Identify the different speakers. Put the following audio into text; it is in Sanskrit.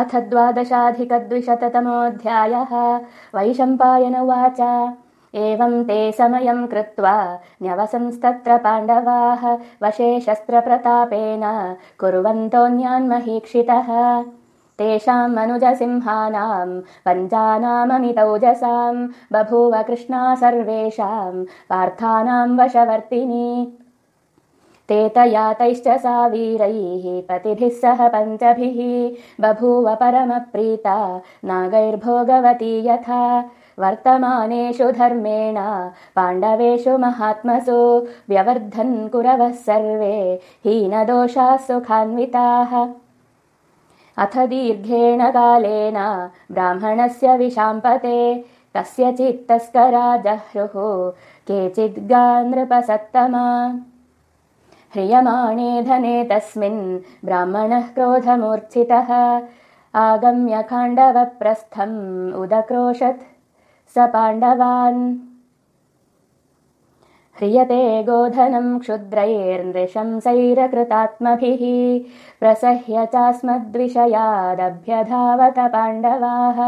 Speaker 1: अथ द्वादशाधिकद्विशततमोऽध्यायः। वैशम्पायन उवाच। एवं ते समयम् कृत्वा न्यवसंस्तत्र पाण्डवाः वशे शस्त्रप्रतापेन कुर्वन्तोऽन्यान्महीक्षितः तेषाम् मनुजसिंहानाम् पञ्चानाममितौजसाम् बभूव कृष्णा सर्वेषाम् पार्थानाम् वशवर्तिनी ते तयातैश्च सा वीरैः पतिभिः सह पञ्चभिः बभूव परमप्रीता नागैर्भोगवती यथा। वर्तमानेषु धर्मेण पाण्डवेषु महात्मसु व्यवर्धन् कुरवः सर्वे हीनदोषाः सुखान्विताः। अथ दीर्घेण कालेन ब्राह्मणस्य विशाम्पते कस्यचित्तस्करा जह्रुः केचिद्गा नृपसत्तमा ह्रियमाणे धने तस्मिन् ब्राह्मणः क्रोधमूर्च्छितः। आगम्य खाण्डवप्रस्थम् उदक्रोशत् स पाण्डवान्। ह्रियते गोधनम् क्षुद्रैर्नृशंसैरकृतात्मभिः प्रसह्य चास्मद्विषयादभ्यधावत पाण्डवाः